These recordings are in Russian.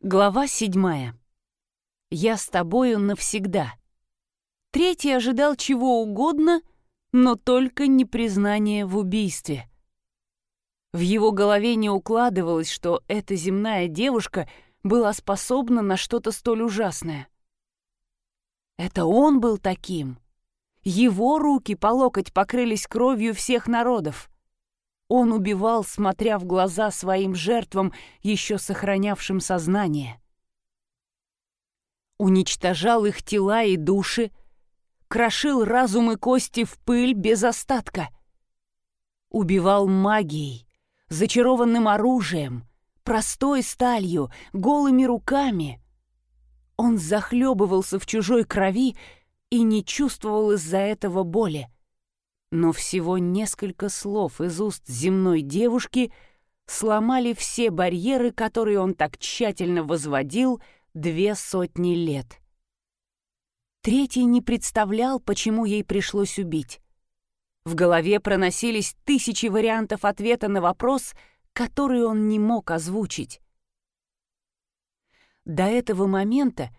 Глава седьмая. Я с тобою навсегда. Третий ожидал чего угодно, но только не признание в убийстве. В его голове не укладывалось, что эта земная девушка была способна на что-то столь ужасное. Это он был таким. Его руки по локоть покрылись кровью всех народов. Он убивал, смотря в глаза своим жертвам, еще сохранявшим сознание. Уничтожал их тела и души, крошил разум и кости в пыль без остатка. Убивал магией, зачарованным оружием, простой сталью, голыми руками. Он захлебывался в чужой крови и не чувствовал из-за этого боли но всего несколько слов из уст земной девушки сломали все барьеры, которые он так тщательно возводил две сотни лет. Третий не представлял, почему ей пришлось убить. В голове проносились тысячи вариантов ответа на вопрос, который он не мог озвучить. До этого момента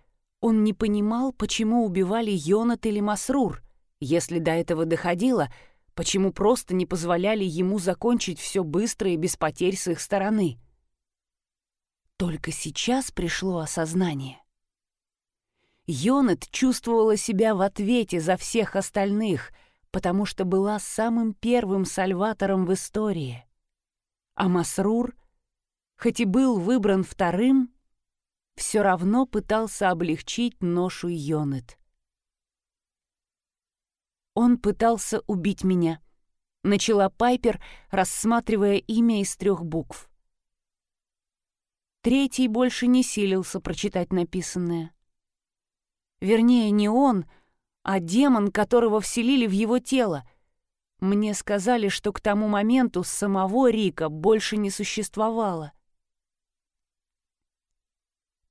он не понимал, почему убивали Йонат или Масрур — если до этого доходило, почему просто не позволяли ему закончить все быстро и без потерь с их стороны? Только сейчас пришло осознание. Йонет чувствовала себя в ответе за всех остальных, потому что была самым первым сальватором в истории. А Масрур, хоть и был выбран вторым, все равно пытался облегчить ношу Йонет. Он пытался убить меня. Начала Пайпер, рассматривая имя из трех букв. Третий больше не силился прочитать написанное. Вернее, не он, а демон, которого вселили в его тело. Мне сказали, что к тому моменту самого Рика больше не существовало.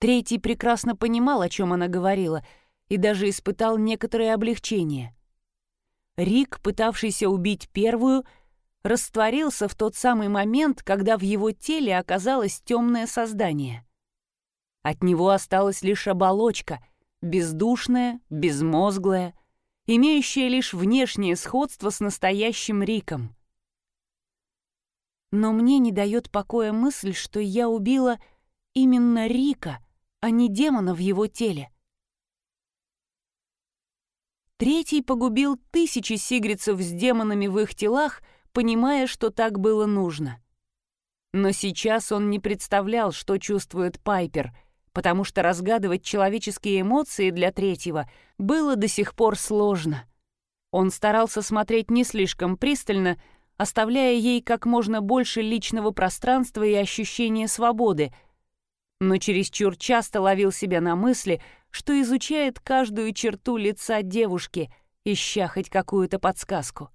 Третий прекрасно понимал, о чем она говорила, и даже испытал некоторое облегчение. Рик, пытавшийся убить первую, растворился в тот самый момент, когда в его теле оказалось темное создание. От него осталась лишь оболочка, бездушная, безмозглая, имеющая лишь внешнее сходство с настоящим Риком. Но мне не дает покоя мысль, что я убила именно Рика, а не демона в его теле. Третий погубил тысячи сигрицев с демонами в их телах, понимая, что так было нужно. Но сейчас он не представлял, что чувствует Пайпер, потому что разгадывать человеческие эмоции для третьего было до сих пор сложно. Он старался смотреть не слишком пристально, оставляя ей как можно больше личного пространства и ощущения свободы, но чересчур часто ловил себя на мысли, что изучает каждую черту лица девушки, ища хоть какую-то подсказку.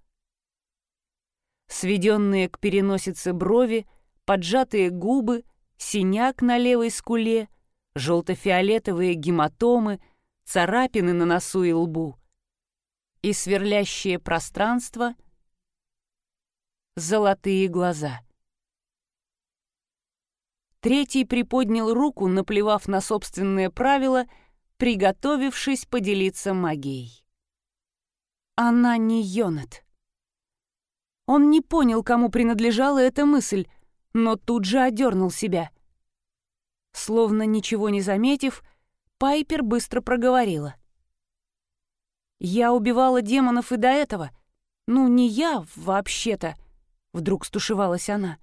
Сведенные к переносице брови, поджатые губы, синяк на левой скуле, желто-фиолетовые гематомы, царапины на носу и лбу и сверлящее пространство — золотые глаза. Третий приподнял руку, наплевав на собственные правила — приготовившись поделиться магией. Она не Йонат. Он не понял, кому принадлежала эта мысль, но тут же одернул себя. Словно ничего не заметив, Пайпер быстро проговорила. «Я убивала демонов и до этого. Ну, не я, вообще-то», — вдруг стушевалась она.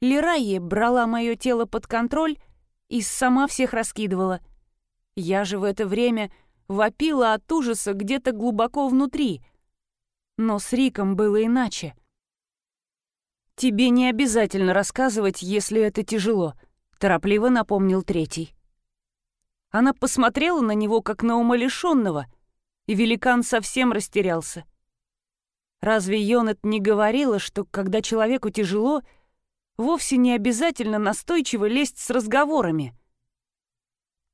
Лирайе брала мое тело под контроль и сама всех раскидывала — я же в это время вопила от ужаса где-то глубоко внутри. Но с Риком было иначе. «Тебе не обязательно рассказывать, если это тяжело», — торопливо напомнил третий. Она посмотрела на него, как на умалишенного, и великан совсем растерялся. Разве Йонет не говорила, что когда человеку тяжело, вовсе не обязательно настойчиво лезть с разговорами —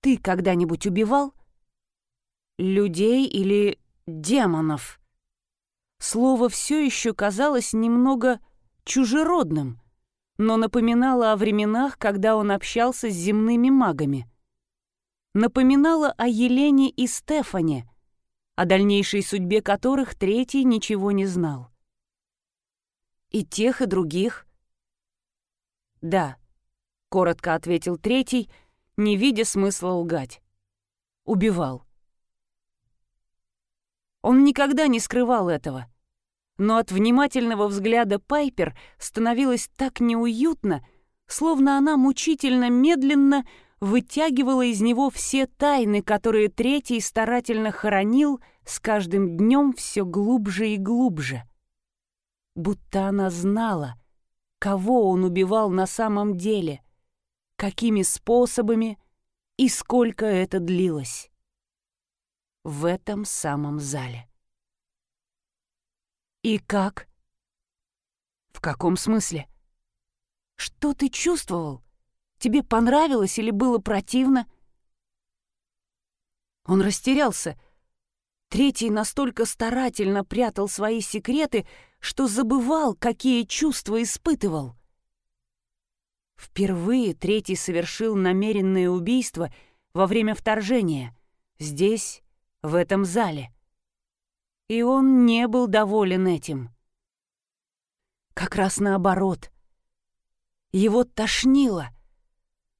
ты когда-нибудь убивал? Людей или демонов? Слово все еще казалось немного чужеродным, но напоминала о временах, когда он общался с земными магами. Напоминала о Елене и Стефане, о дальнейшей судьбе которых третий ничего не знал. «И тех, и других?» «Да», — коротко ответил третий, не видя смысла лгать. «Убивал». Он никогда не скрывал этого. Но от внимательного взгляда Пайпер становилось так неуютно, словно она мучительно медленно вытягивала из него все тайны, которые третий старательно хоронил с каждым днем все глубже и глубже. Будто она знала, кого он убивал на самом деле, какими способами и сколько это длилось. В этом самом зале. «И как?» «В каком смысле?» «Что ты чувствовал?» Тебе понравилось или было противно?» Он растерялся. Третий настолько старательно прятал свои секреты, что забывал, какие чувства испытывал. Впервые третий совершил намеренное убийство во время вторжения, здесь, в этом зале. И он не был доволен этим. Как раз наоборот. Его тошнило —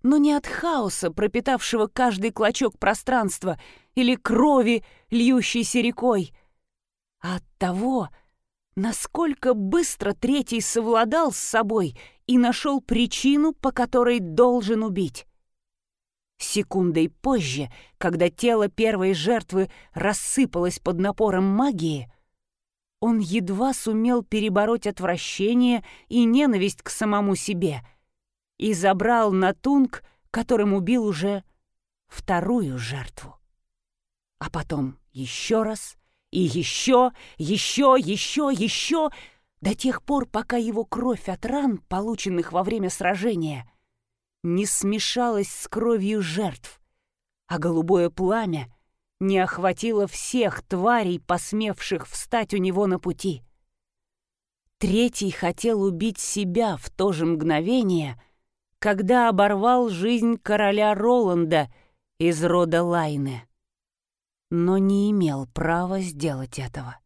но не от хаоса, пропитавшего каждый клочок пространства, или крови, льющейся рекой, а от того, насколько быстро третий совладал с собой и нашел причину, по которой должен убить. Секундой позже, когда тело первой жертвы рассыпалось под напором магии, он едва сумел перебороть отвращение и ненависть к самому себе — и забрал на тунг, которым убил уже вторую жертву. А потом еще раз, и еще, еще, еще, еще, до тех пор, пока его кровь от ран, полученных во время сражения, не смешалась с кровью жертв, а голубое пламя не охватило всех тварей, посмевших встать у него на пути. Третий хотел убить себя в то же мгновение — когда оборвал жизнь короля Роланда из рода Лайны, но не имел права сделать этого.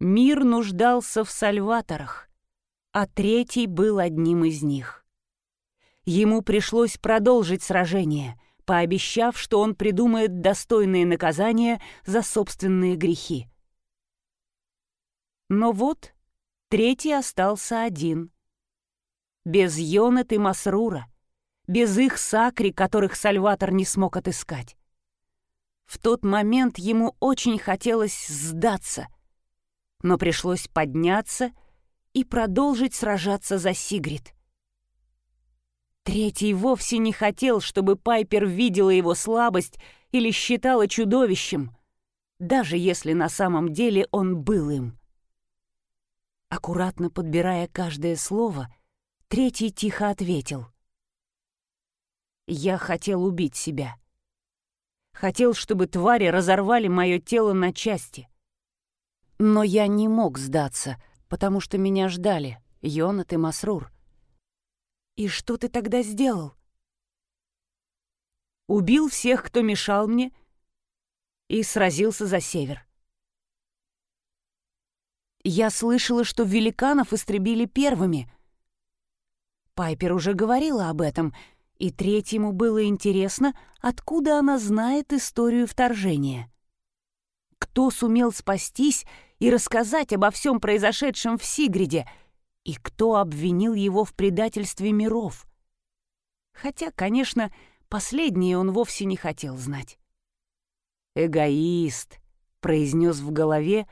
Мир нуждался в сальваторах, а третий был одним из них. Ему пришлось продолжить сражение, пообещав, что он придумает достойные наказания за собственные грехи. Но вот третий остался один — без Йонет и Масрура, без их сакри, которых Сальватор не смог отыскать. В тот момент ему очень хотелось сдаться, но пришлось подняться и продолжить сражаться за Сигрид. Третий вовсе не хотел, чтобы Пайпер видела его слабость или считала чудовищем, даже если на самом деле он был им. Аккуратно подбирая каждое слово — Третий тихо ответил. «Я хотел убить себя. Хотел, чтобы твари разорвали мое тело на части. Но я не мог сдаться, потому что меня ждали Йонат и Масрур. И что ты тогда сделал?» Убил всех, кто мешал мне, и сразился за север. Я слышала, что великанов истребили первыми — Пайпер уже говорила об этом, и третьему было интересно, откуда она знает историю вторжения. Кто сумел спастись и рассказать обо всем произошедшем в Сигриде, и кто обвинил его в предательстве миров. Хотя, конечно, последнее он вовсе не хотел знать. «Эгоист», — произнес в голове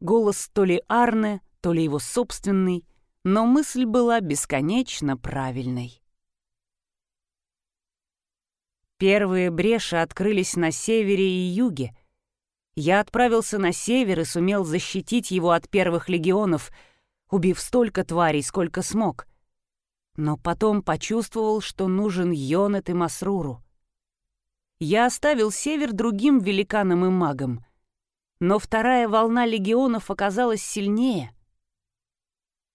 голос то ли Арне, то ли его собственный, но мысль была бесконечно правильной. Первые бреши открылись на севере и юге. Я отправился на север и сумел защитить его от первых легионов, убив столько тварей, сколько смог. Но потом почувствовал, что нужен Йонет и Масруру. Я оставил север другим великанам и магам, но вторая волна легионов оказалась сильнее —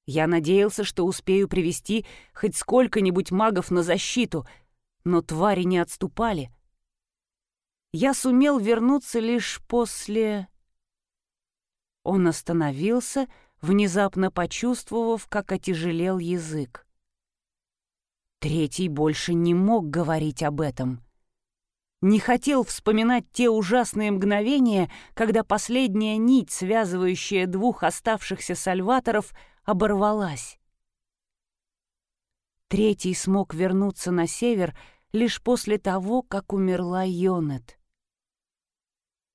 Я надеялся, что успею привести хоть сколько-нибудь магов на защиту, но твари не отступали. Я сумел вернуться лишь после... Он остановился, внезапно почувствовав, как отяжелел язык. Третий больше не мог говорить об этом. Не хотел вспоминать те ужасные мгновения, когда последняя нить, связывающая двух оставшихся сальваторов, оборвалась. Третий смог вернуться на север лишь после того, как умерла Йонет.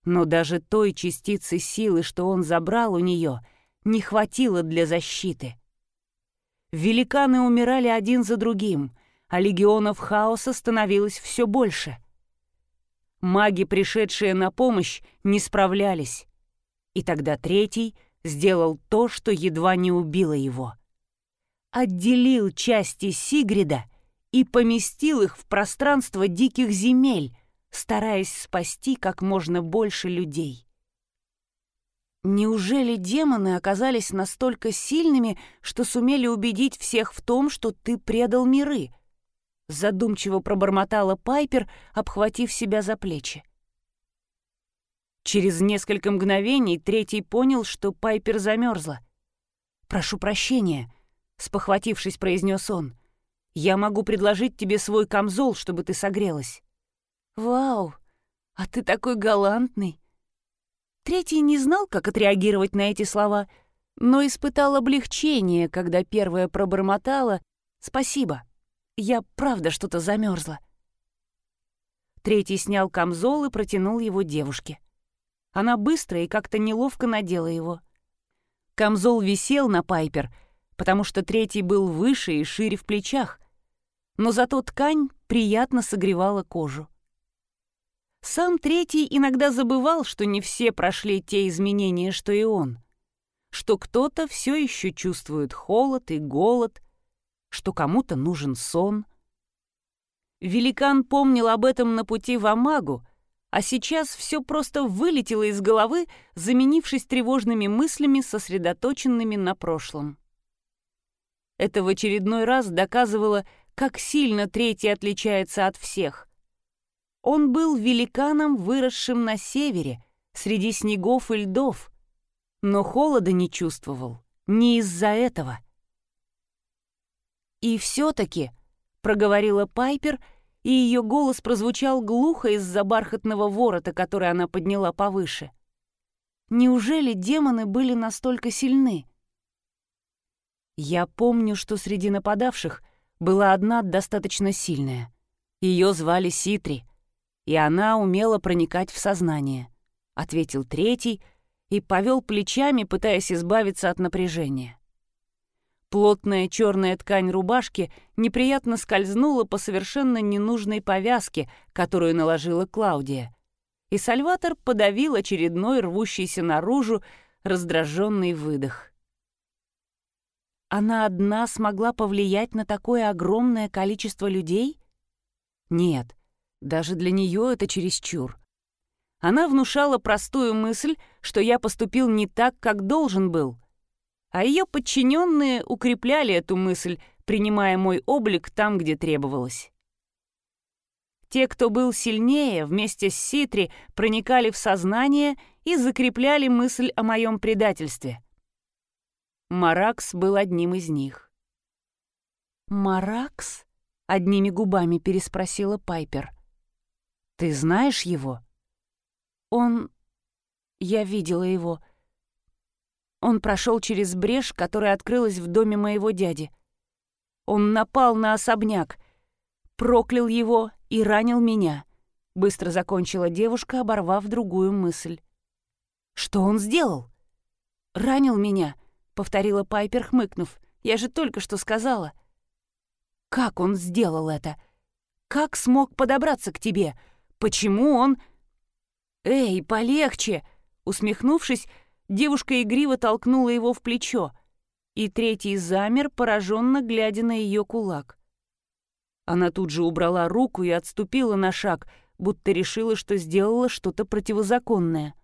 Но даже той частицы силы, что он забрал у нее, не хватило для защиты. Великаны умирали один за другим, а легионов хаоса становилось все больше. Маги, пришедшие на помощь, не справлялись. И тогда третий сделал то, что едва не убило его. Отделил части Сигрида и поместил их в пространство диких земель, стараясь спасти как можно больше людей. Неужели демоны оказались настолько сильными, что сумели убедить всех в том, что ты предал миры? Задумчиво пробормотала Пайпер, обхватив себя за плечи. Через несколько мгновений третий понял, что Пайпер замерзла. «Прошу прощения», — спохватившись, произнес он. «Я могу предложить тебе свой камзол, чтобы ты согрелась». «Вау, а ты такой галантный!» Третий не знал, как отреагировать на эти слова, но испытал облегчение, когда первая пробормотала «Спасибо, я правда что-то замерзла». Третий снял камзол и протянул его девушке. Она быстро и как-то неловко надела его. Камзол висел на Пайпер, потому что третий был выше и шире в плечах, но зато ткань приятно согревала кожу. Сам третий иногда забывал, что не все прошли те изменения, что и он. Что кто-то все еще чувствует холод и голод, что кому-то нужен сон. Великан помнил об этом на пути в Амагу, а сейчас все просто вылетело из головы, заменившись тревожными мыслями, сосредоточенными на прошлом. Это в очередной раз доказывало, как сильно третий отличается от всех — он был великаном, выросшим на севере, среди снегов и льдов, но холода не чувствовал, не из-за этого. «И все-таки», — проговорила Пайпер, и ее голос прозвучал глухо из-за бархатного ворота, который она подняла повыше. «Неужели демоны были настолько сильны?» Я помню, что среди нападавших была одна достаточно сильная. Ее звали Ситри — и она умела проникать в сознание», — ответил третий и повел плечами, пытаясь избавиться от напряжения. Плотная черная ткань рубашки неприятно скользнула по совершенно ненужной повязке, которую наложила Клаудия, и Сальватор подавил очередной рвущийся наружу раздраженный выдох. Она одна смогла повлиять на такое огромное количество людей? Нет, даже для нее это чересчур. Она внушала простую мысль, что я поступил не так, как должен был. А ее подчиненные укрепляли эту мысль, принимая мой облик там, где требовалось. Те, кто был сильнее, вместе с Ситри проникали в сознание и закрепляли мысль о моем предательстве. Маракс был одним из них. «Маракс?» — одними губами переспросила Пайпер. Ты знаешь его? Он... Я видела его. Он прошел через брешь, которая открылась в доме моего дяди. Он напал на особняк, проклял его и ранил меня. Быстро закончила девушка, оборвав другую мысль. «Что он сделал?» «Ранил меня», — повторила Пайпер, хмыкнув. «Я же только что сказала». «Как он сделал это? Как смог подобраться к тебе? Почему он... «Эй, полегче!» Усмехнувшись, девушка игриво толкнула его в плечо, и третий замер, пораженно глядя на ее кулак. Она тут же убрала руку и отступила на шаг, будто решила, что сделала что-то противозаконное.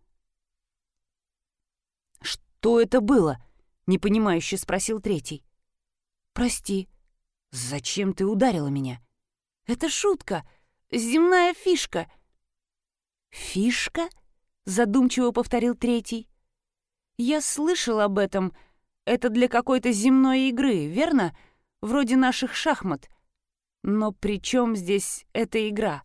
«Что это было?» — непонимающе спросил третий. «Прости, зачем ты ударила меня?» «Это шутка, земная фишка». «Фишка?» — задумчиво повторил третий. «Я слышал об этом. Это для какой-то земной игры, верно? Вроде наших шахмат. Но при чем здесь эта игра?»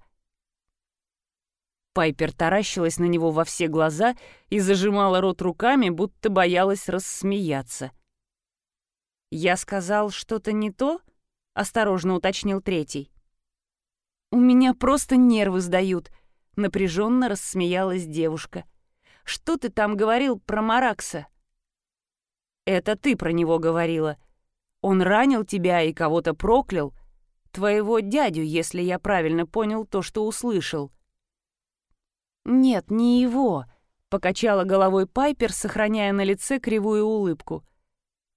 Пайпер таращилась на него во все глаза и зажимала рот руками, будто боялась рассмеяться. «Я сказал что-то не то?» — осторожно уточнил третий. «У меня просто нервы сдают», — напряженно рассмеялась девушка. «Что ты там говорил про Маракса?» «Это ты про него говорила. Он ранил тебя и кого-то проклял. Твоего дядю, если я правильно понял то, что услышал». «Нет, не его», — покачала головой Пайпер, сохраняя на лице кривую улыбку.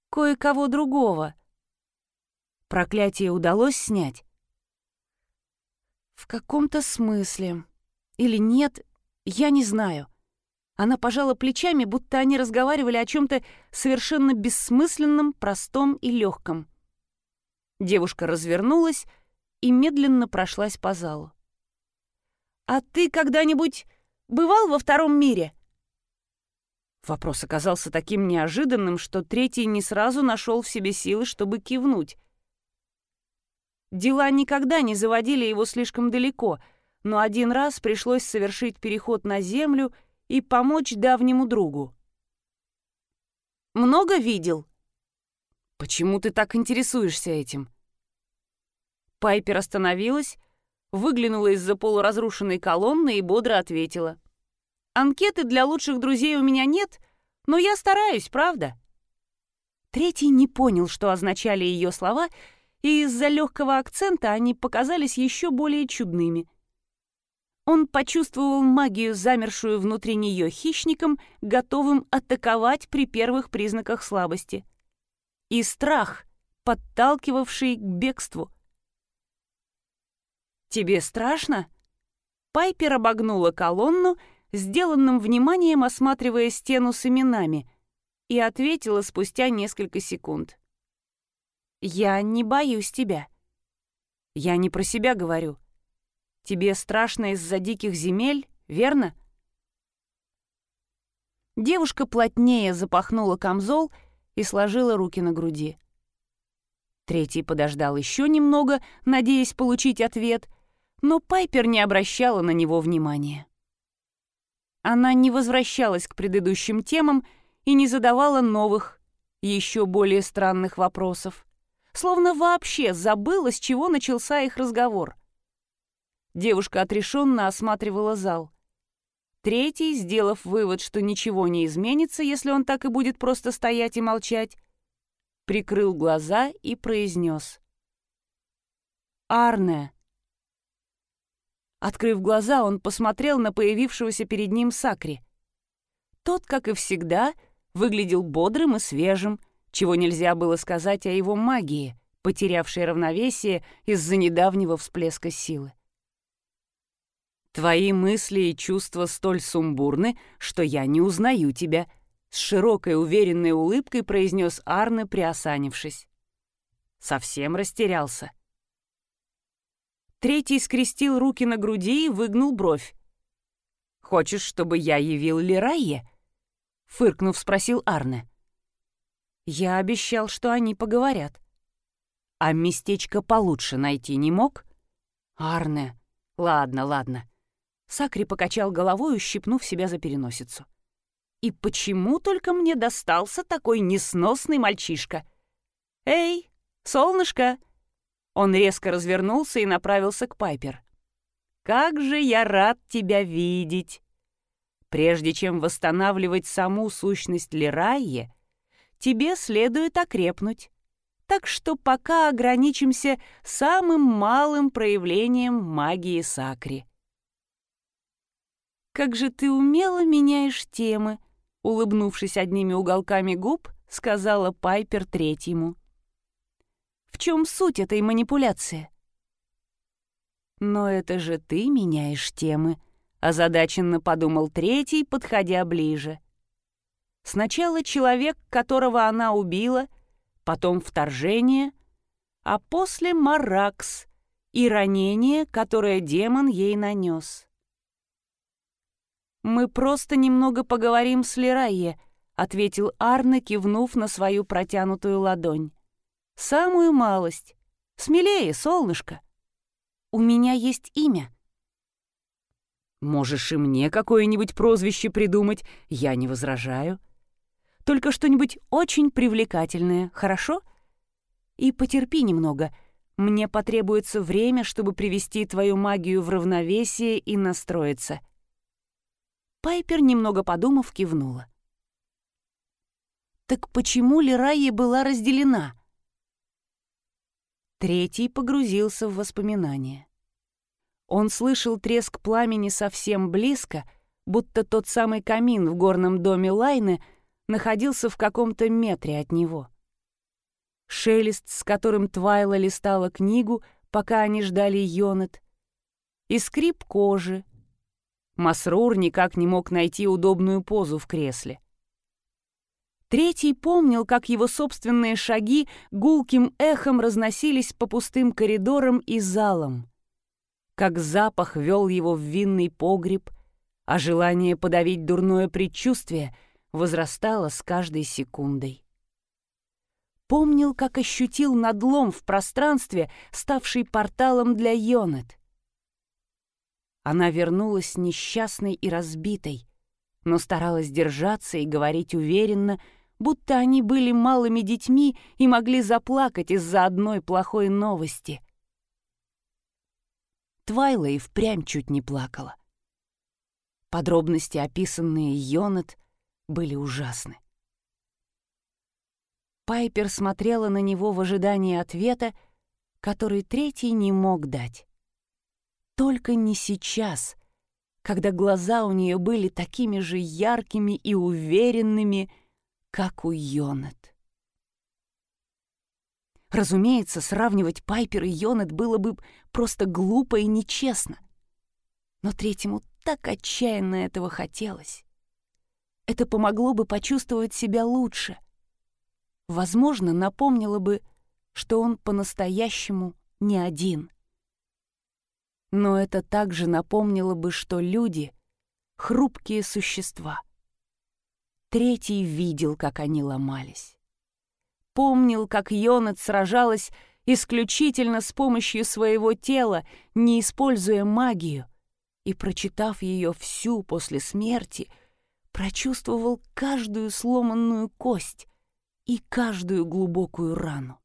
«Кое-кого другого». Проклятие удалось снять? В каком-то смысле. Или нет, я не знаю. Она пожала плечами, будто они разговаривали о чем-то совершенно бессмысленном, простом и легком. Девушка развернулась и медленно прошлась по залу. «А ты когда-нибудь Бывал во втором мире?» Вопрос оказался таким неожиданным, что третий не сразу нашел в себе силы, чтобы кивнуть. Дела никогда не заводили его слишком далеко, но один раз пришлось совершить переход на Землю и помочь давнему другу. «Много видел?» «Почему ты так интересуешься этим?» Пайпер остановилась, выглянула из-за полуразрушенной колонны и бодро ответила. «Анкеты для лучших друзей у меня нет, но я стараюсь, правда?» Третий не понял, что означали ее слова, и из-за легкого акцента они показались еще более чудными. Он почувствовал магию, замершую внутри нее хищником, готовым атаковать при первых признаках слабости. И страх, подталкивавший к бегству — «Тебе страшно?» Пайпер обогнула колонну, сделанным вниманием осматривая стену с именами, и ответила спустя несколько секунд. «Я не боюсь тебя. Я не про себя говорю. Тебе страшно из-за диких земель, верно?» Девушка плотнее запахнула камзол и сложила руки на груди. Третий подождал еще немного, надеясь получить ответ, но Пайпер не обращала на него внимания. Она не возвращалась к предыдущим темам и не задавала новых, еще более странных вопросов, словно вообще забыла, с чего начался их разговор. Девушка отрешенно осматривала зал. Третий, сделав вывод, что ничего не изменится, если он так и будет просто стоять и молчать, прикрыл глаза и произнес. «Арне!» Открыв глаза, он посмотрел на появившегося перед ним Сакри. Тот, как и всегда, выглядел бодрым и свежим, чего нельзя было сказать о его магии, потерявшей равновесие из-за недавнего всплеска силы. «Твои мысли и чувства столь сумбурны, что я не узнаю тебя», — с широкой уверенной улыбкой произнес Арне, приосанившись. Совсем растерялся. Третий скрестил руки на груди и выгнул бровь. «Хочешь, чтобы я явил Лирайе?» Фыркнув, спросил Арне. «Я обещал, что они поговорят». «А местечко получше найти не мог?» «Арне...» «Ладно, ладно». Сакри покачал головой, ущипнув себя за переносицу. «И почему только мне достался такой несносный мальчишка?» «Эй, солнышко!» Он резко развернулся и направился к Пайпер. «Как же я рад тебя видеть!» Прежде чем восстанавливать саму сущность Лерайе, тебе следует окрепнуть. Так что пока ограничимся самым малым проявлением магии Сакри. «Как же ты умело меняешь темы!» Улыбнувшись одними уголками губ, сказала Пайпер третьему. В чем суть этой манипуляции? «Но это же ты меняешь темы», — озадаченно подумал третий, подходя ближе. Сначала человек, которого она убила, потом вторжение, а после Маракс и ранение, которое демон ей нанес. «Мы просто немного поговорим с Лерайе», — ответил Арне, кивнув на свою протянутую ладонь. «Самую малость. Смелее, солнышко. У меня есть имя». «Можешь и мне какое-нибудь прозвище придумать, я не возражаю», только что-нибудь очень привлекательное, хорошо? И потерпи немного. Мне потребуется время, чтобы привести твою магию в равновесие и настроиться». Пайпер, немного подумав, кивнула. «Так почему Лерайя была разделена?» Третий погрузился в воспоминания. Он слышал треск пламени совсем близко, будто тот самый камин в горном доме Лайны — находился в каком-то метре от него. Шелест, с которым Твайла листала книгу, пока они ждали Йонет, и скрип кожи. Масрур никак не мог найти удобную позу в кресле. Третий помнил, как его собственные шаги гулким эхом разносились по пустым коридорам и залам, как запах вел его в винный погреб, а желание подавить дурное предчувствие — возрастала с каждой секундой. Помнил, как ощутил надлом в пространстве, ставший порталом для Йонет. Она вернулась несчастной и разбитой, но старалась держаться и говорить уверенно, будто они были малыми детьми и могли заплакать из-за одной плохой новости. Твайла и впрямь чуть не плакала. Подробности, описанные Йонет, были ужасны. Пайпер смотрела на него в ожидании ответа, который третий не мог дать. Только не сейчас, когда глаза у нее были такими же яркими и уверенными, как у Йонет. Разумеется, сравнивать Пайпер и Йонет было бы просто глупо и нечестно. Но третьему так отчаянно этого хотелось. Это помогло бы почувствовать себя лучше. Возможно, напомнило бы, что он по-настоящему не один. Но это также напомнило бы, что люди — хрупкие существа. Третий видел, как они ломались. Помнил, как Йонат сражалась исключительно с помощью своего тела, не используя магию, и, прочитав ее всю после смерти — прочувствовал каждую сломанную кость и каждую глубокую рану.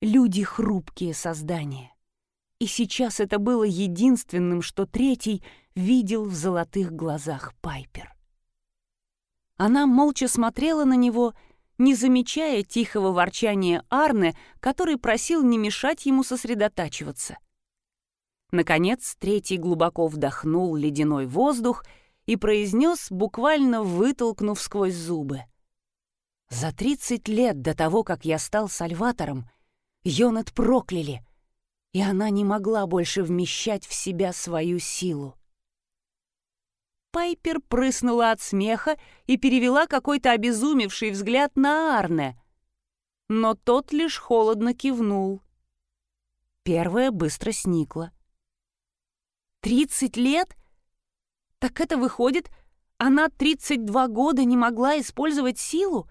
Люди — хрупкие создания. И сейчас это было единственным, что третий видел в золотых глазах Пайпер. Она молча смотрела на него, не замечая тихого ворчания Арне, который просил не мешать ему сосредотачиваться. Наконец, третий глубоко вдохнул ледяной воздух — и произнес, буквально вытолкнув сквозь зубы. «За тридцать лет до того, как я стал сальватором, Йонат прокляли, и она не могла больше вмещать в себя свою силу. Пайпер прыснула от смеха и перевела какой-то обезумевший взгляд на Арне. Но тот лишь холодно кивнул. Первая быстро сникла. «Тридцать лет? Так это выходит, она 32 года не могла использовать силу?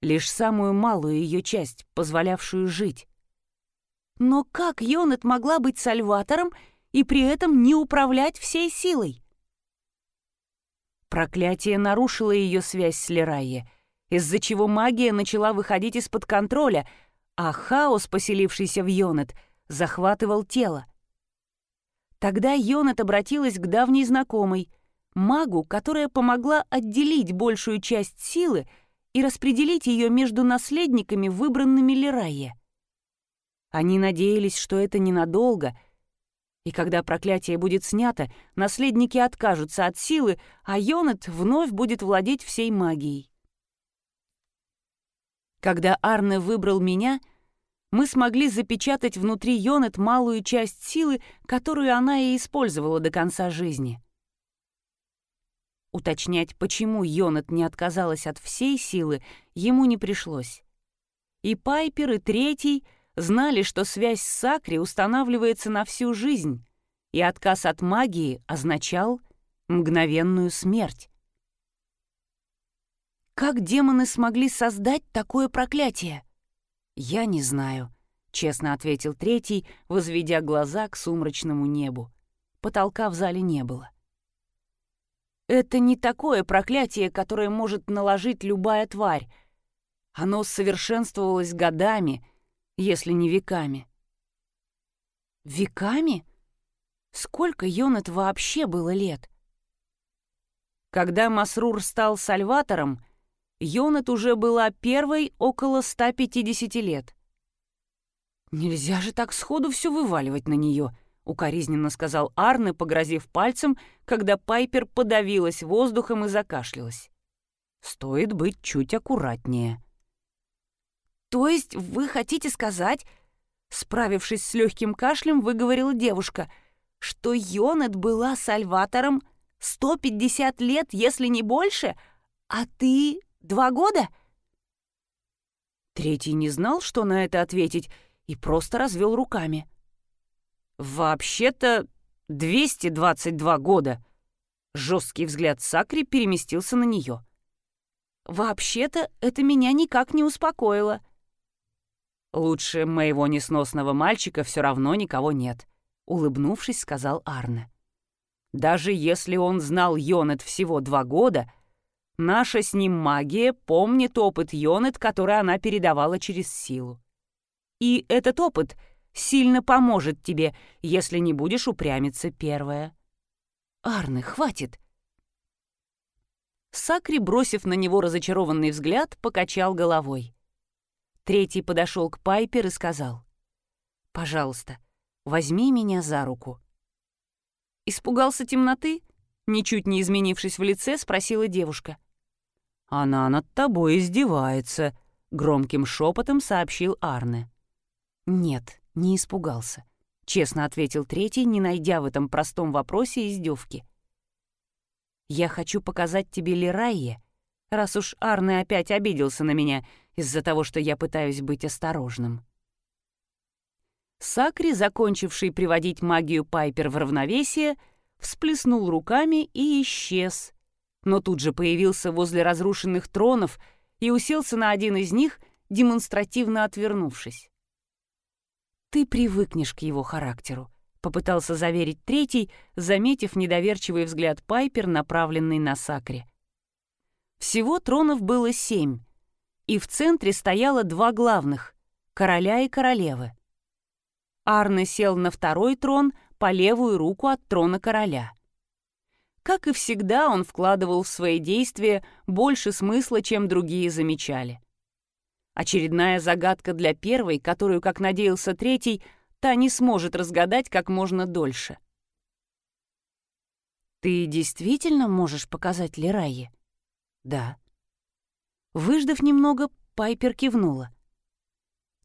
Лишь самую малую ее часть, позволявшую жить. Но как Йонет могла быть сальватором и при этом не управлять всей силой? Проклятие нарушило ее связь с Лерайе, из-за чего магия начала выходить из-под контроля, а хаос, поселившийся в Йонет, захватывал тело. Тогда Йонат обратилась к давней знакомой, магу, которая помогла отделить большую часть силы и распределить ее между наследниками, выбранными Лерайе. Они надеялись, что это ненадолго, и когда проклятие будет снято, наследники откажутся от силы, а Йонат вновь будет владеть всей магией. Когда Арне выбрал меня — мы смогли запечатать внутри Йонет малую часть силы, которую она и использовала до конца жизни. Уточнять, почему Йонат не отказалась от всей силы, ему не пришлось. И Пайпер, и Третий знали, что связь с Сакри устанавливается на всю жизнь, и отказ от магии означал мгновенную смерть. Как демоны смогли создать такое проклятие? Я не знаю, честно ответил третий, возведя глаза к сумрачному небу. Потолка в зале не было. Это не такое проклятие, которое может наложить любая тварь. Оно совершенствовалось годами, если не веками. Веками? Сколько Йонат вообще было лет? Когда Масрур стал сальватором, Йонат уже была первой около 150 лет. «Нельзя же так сходу все вываливать на нее», — укоризненно сказал Арне, погрозив пальцем, когда Пайпер подавилась воздухом и закашлялась. «Стоит быть чуть аккуратнее». «То есть вы хотите сказать...» Справившись с легким кашлем, выговорила девушка, что Йонет была сальватором 150 лет, если не больше, а ты два года? Третий не знал, что на это ответить, и просто развел руками. «Вообще-то 222 года!» Жесткий взгляд Сакри переместился на нее. «Вообще-то это меня никак не успокоило». «Лучше моего несносного мальчика все равно никого нет», — улыбнувшись, сказал Арне. Даже если он знал Йонет всего два года, наша с ним магия помнит опыт Йонет, который она передавала через силу. И этот опыт сильно поможет тебе, если не будешь упрямиться первая. Арны, хватит. Сакри, бросив на него разочарованный взгляд, покачал головой. Третий подошел к Пайпер и сказал, «Пожалуйста, возьми меня за руку». «Испугался темноты?» Ничуть не изменившись в лице, спросила девушка. «Она над тобой издевается», — громким шепотом сообщил Арне. «Нет, не испугался», — честно ответил третий, не найдя в этом простом вопросе издевки. «Я хочу показать тебе Лирайе, раз уж Арне опять обиделся на меня из-за того, что я пытаюсь быть осторожным». Сакри, закончивший приводить магию Пайпер в равновесие, всплеснул руками и исчез. Но тут же появился возле разрушенных тронов и уселся на один из них, демонстративно отвернувшись. «Ты привыкнешь к его характеру», — попытался заверить третий, заметив недоверчивый взгляд Пайпер, направленный на Сакри. Всего тронов было семь, и в центре стояло два главных — короля и королевы. Арне сел на второй трон по левую руку от трона короля. Как и всегда, он вкладывал в свои действия больше смысла, чем другие замечали. Очередная загадка для первой, которую, как надеялся третий, та не сможет разгадать как можно дольше. «Ты действительно можешь показать Лерайе?» «Да». Выждав немного, Пайпер кивнула.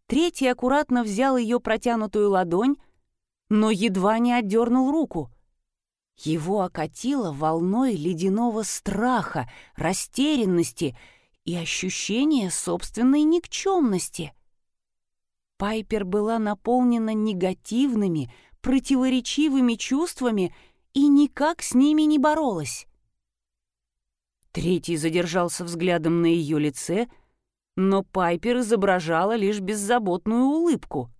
Третий аккуратно взял ее протянутую ладонь, но едва не отдернул руку. Его окатило волной ледяного страха, растерянности и ощущения собственной никчемности. Пайпер была наполнена негативными, противоречивыми чувствами и никак с ними не боролась. Третий задержался взглядом на ее лице — но Пайпер изображала лишь беззаботную улыбку.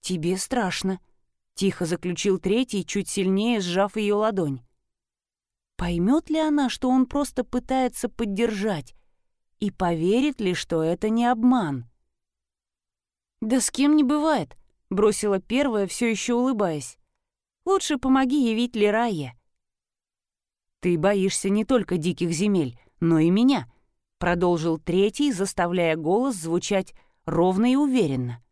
«Тебе страшно», — тихо заключил третий, чуть сильнее сжав ее ладонь. Поймет ли она, что он просто пытается поддержать, и поверит ли, что это не обман? «Да с кем не бывает», — бросила первая, все еще улыбаясь. «Лучше помоги явить Лерае». «Ты боишься не только диких земель, но и меня», продолжил третий, заставляя голос звучать ровно и уверенно.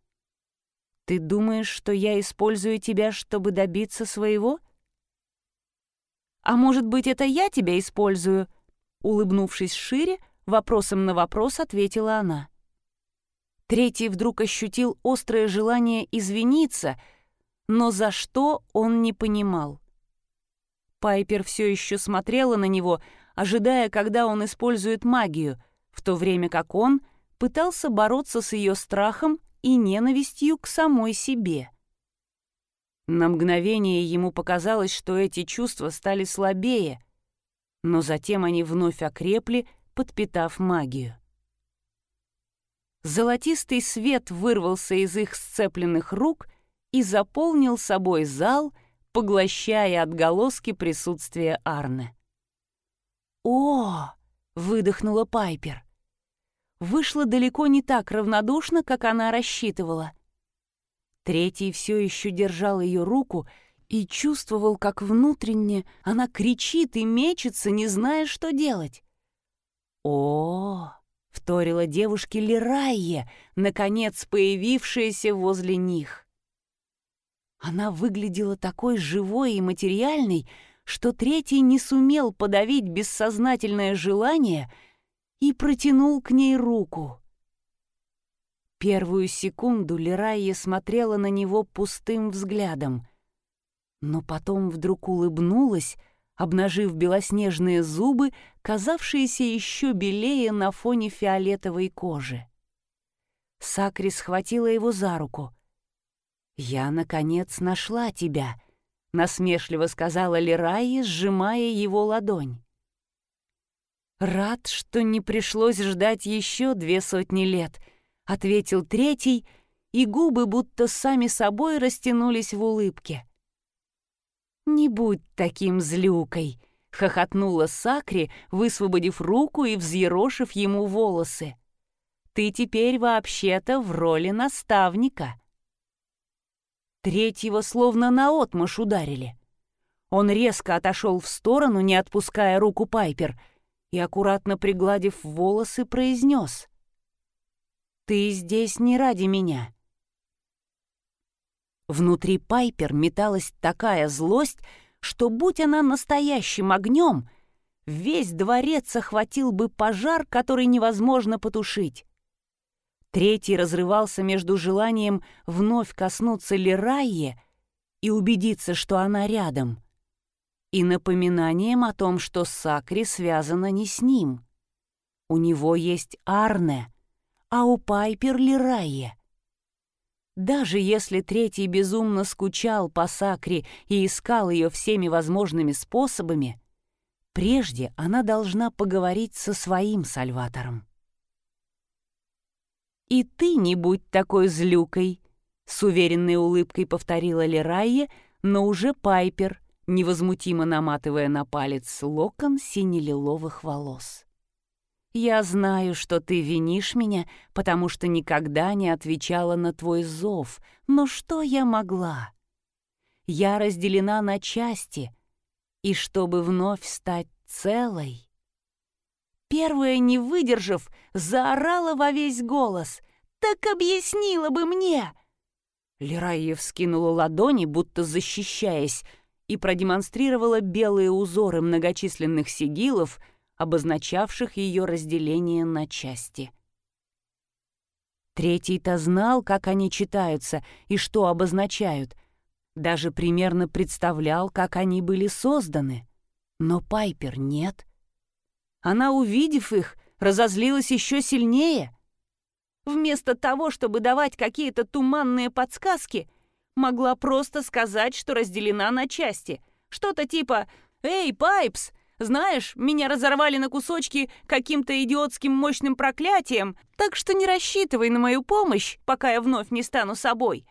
«Ты думаешь, что я использую тебя, чтобы добиться своего?» «А может быть, это я тебя использую?» Улыбнувшись шире, вопросом на вопрос ответила она. Третий вдруг ощутил острое желание извиниться, но за что он не понимал. Пайпер все еще смотрела на него, ожидая, когда он использует магию, в то время как он пытался бороться с ее страхом и ненавистью к самой себе. На мгновение ему показалось, что эти чувства стали слабее, но затем они вновь окрепли, подпитав магию. Золотистый свет вырвался из их сцепленных рук и заполнил собой зал, поглощая отголоски присутствия Арны. «О!» — выдохнула Пайпер. Вышло далеко не так равнодушно, как она рассчитывала. Третий все еще держал ее руку и чувствовал, как внутренне она кричит и мечется, не зная, что делать. «О!» — вторила девушке Лерайе, наконец появившаяся возле них. Она выглядела такой живой и материальной, что третий не сумел подавить бессознательное желание и протянул к ней руку. Первую секунду Лерайя смотрела на него пустым взглядом, но потом вдруг улыбнулась, обнажив белоснежные зубы, казавшиеся еще белее на фоне фиолетовой кожи. Сакри схватила его за руку. «Я, наконец, нашла тебя», — насмешливо сказала Лерайя, сжимая его ладонь. «Рад, что не пришлось ждать еще две сотни лет», — ответил третий, и губы будто сами собой растянулись в улыбке. «Не будь таким злюкой!» — хохотнула Сакри, высвободив руку и взъерошив ему волосы. «Ты теперь вообще-то в роли наставника». Третьего словно наотмашь ударили. Он резко отошел в сторону, не отпуская руку Пайпер, и, аккуратно пригладив волосы, произнес. «Ты здесь не ради меня. Внутри Пайпер металась такая злость, что, будь она настоящим огнем, весь дворец охватил бы пожар, который невозможно потушить. Третий разрывался между желанием вновь коснуться Лерайе и убедиться, что она рядом, и напоминанием о том, что Сакри связана не с ним. У него есть Арне, а у Пайпер Лерайе. Даже если третий безумно скучал по Сакре и искал ее всеми возможными способами, прежде она должна поговорить со своим Сальватором. «И ты не будь такой злюкой», — с уверенной улыбкой повторила Лерайе, но уже Пайпер, невозмутимо наматывая на палец локон сине-лиловых волос. Я знаю, что ты винишь меня, потому что никогда не отвечала на твой зов, но что я могла? Я разделена на части, и чтобы вновь стать целой... Первая, не выдержав, заорала во весь голос. «Так объяснила бы мне!» Лерайя вскинула ладони, будто защищаясь, и продемонстрировала белые узоры многочисленных сигилов — обозначавших ее разделение на части. Третий-то знал, как они читаются и что обозначают, даже примерно представлял, как они были созданы. Но Пайпер нет. Она, увидев их, разозлилась еще сильнее. Вместо того, чтобы давать какие-то туманные подсказки, могла просто сказать, что разделена на части. Что-то типа «Эй, Пайпс, знаешь, меня разорвали на кусочки каким-то идиотским мощным проклятием, так что не рассчитывай на мою помощь, пока я вновь не стану собой.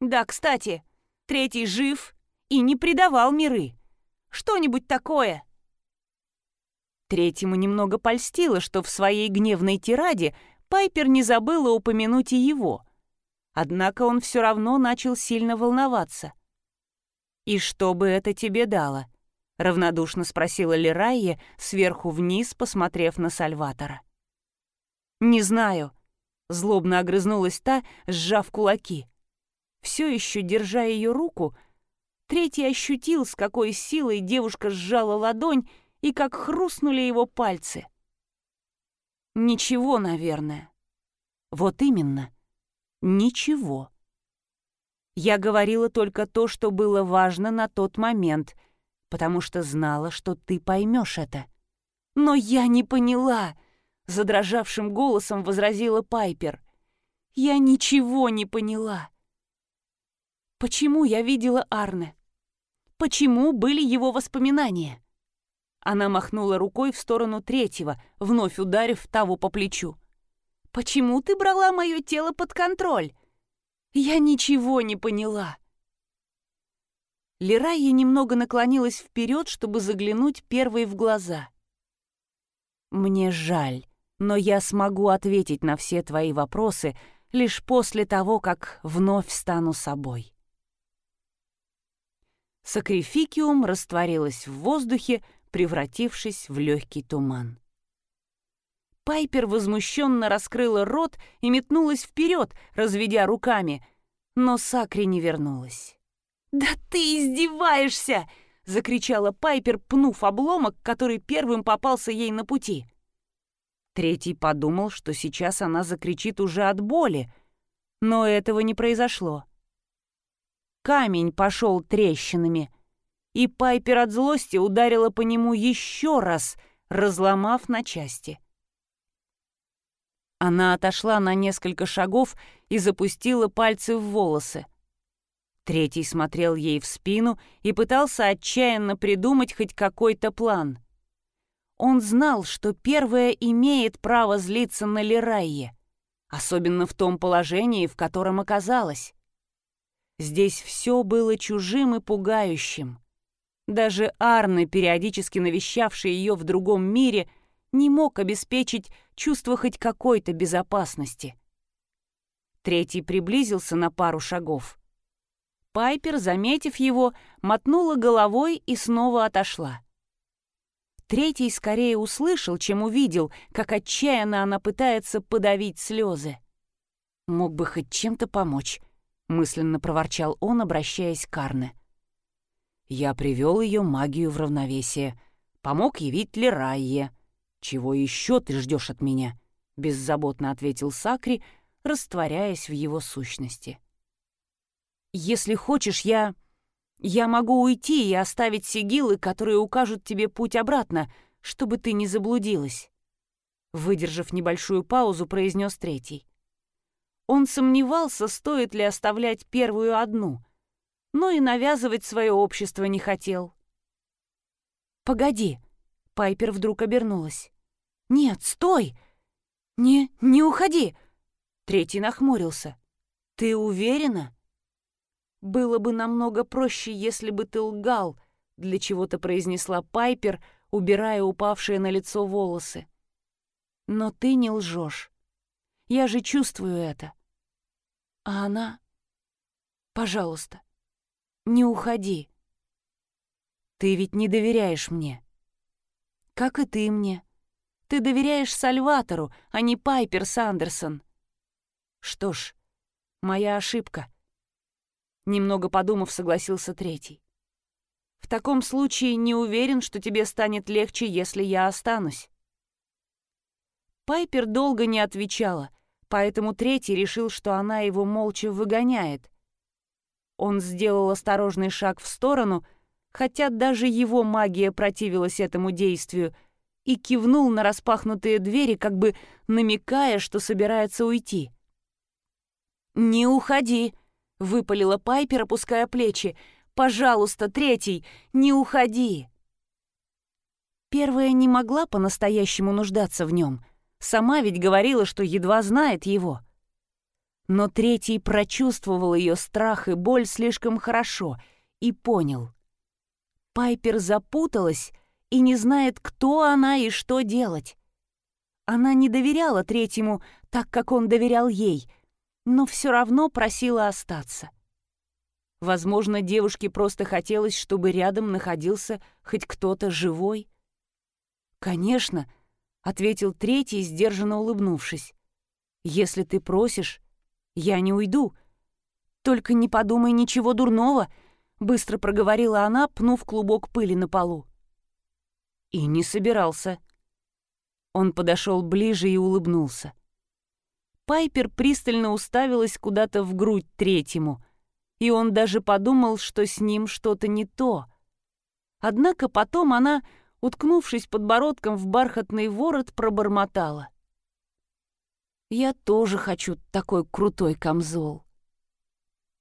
Да, кстати, третий жив и не предавал миры. Что-нибудь такое. Третьему немного польстило, что в своей гневной тираде Пайпер не забыла упомянуть и его. Однако он все равно начал сильно волноваться. «И что бы это тебе дало?» равнодушно спросила Лерайя, сверху вниз посмотрев на Сальватора. «Не знаю», — злобно огрызнулась та, сжав кулаки. Все еще держа ее руку, третий ощутил, с какой силой девушка сжала ладонь и как хрустнули его пальцы. «Ничего, наверное». «Вот именно. Ничего». Я говорила только то, что было важно на тот момент — потому что знала, что ты поймешь это. Но я не поняла, задрожавшим голосом возразила Пайпер. Я ничего не поняла. Почему я видела Арне? Почему были его воспоминания? Она махнула рукой в сторону третьего, вновь ударив того по плечу. «Почему ты брала мое тело под контроль?» «Я ничего не поняла». Лирайя немного наклонилась вперед, чтобы заглянуть первой в глаза. «Мне жаль, но я смогу ответить на все твои вопросы лишь после того, как вновь стану собой». Сакрификиум растворилась в воздухе, превратившись в легкий туман. Пайпер возмущенно раскрыла рот и метнулась вперед, разведя руками, но Сакри не вернулась. «Да ты издеваешься!» — закричала Пайпер, пнув обломок, который первым попался ей на пути. Третий подумал, что сейчас она закричит уже от боли, но этого не произошло. Камень пошел трещинами, и Пайпер от злости ударила по нему еще раз, разломав на части. Она отошла на несколько шагов и запустила пальцы в волосы. Третий смотрел ей в спину и пытался отчаянно придумать хоть какой-то план. Он знал, что первая имеет право злиться на Лерайе, особенно в том положении, в котором оказалась. Здесь все было чужим и пугающим. Даже Арны, периодически навещавший ее в другом мире, не мог обеспечить чувство хоть какой-то безопасности. Третий приблизился на пару шагов. Пайпер, заметив его, мотнула головой и снова отошла. Третий скорее услышал, чем увидел, как отчаянно она пытается подавить слезы. «Мог бы хоть чем-то помочь», мысленно проворчал он, обращаясь к Арне. Я привел ее магию в равновесие, помог явить Лерайе. Чего еще ты ждешь от меня? беззаботно ответил Сакри, растворяясь в его сущности. Если хочешь, я я могу уйти и оставить сигилы, которые укажут тебе путь обратно, чтобы ты не заблудилась. Выдержав небольшую паузу, произнес третий. Он сомневался, стоит ли оставлять первую одну, но и навязывать свое общество не хотел. «Погоди!» — Пайпер вдруг обернулась. «Нет, стой! Не, не уходи!» Третий нахмурился. «Ты уверена?» «Было бы намного проще, если бы ты лгал», — для чего-то произнесла Пайпер, убирая упавшие на лицо волосы. «Но ты не лжешь. Я же чувствую это. А она... Пожалуйста, не уходи. Ты ведь не доверяешь мне. Как и ты мне. Ты доверяешь Сальватору, а не Пайпер Сандерсон. Что ж, моя ошибка. Немного подумав, согласился третий. В таком случае не уверен, что тебе станет легче, если я останусь. Пайпер долго не отвечала — поэтому третий решил, что она его молча выгоняет. Он сделал осторожный шаг в сторону, хотя даже его магия противилась этому действию, и кивнул на распахнутые двери, как бы намекая, что собирается уйти. «Не уходи!» — выпалила Пайпер, опуская плечи. «Пожалуйста, третий, не уходи!» Первая не могла по-настоящему нуждаться в нем — Сама ведь говорила, что едва знает его. Но третий прочувствовал ее страх и боль слишком хорошо и понял. Пайпер запуталась и не знает, кто она и что делать. Она не доверяла третьему так, как он доверял ей, но все равно просила остаться. Возможно, девушке просто хотелось, чтобы рядом находился хоть кто-то живой. Конечно, — ответил третий, сдержанно улыбнувшись. «Если ты просишь, я не уйду. Только не подумай ничего дурного», — быстро проговорила она, пнув клубок пыли на полу. И не собирался. Он подошел ближе и улыбнулся. Пайпер пристально уставилась куда-то в грудь третьему, и он даже подумал, что с ним что-то не то. Однако потом она, уткнувшись подбородком в бархатный ворот, пробормотала. «Я тоже хочу такой крутой камзол».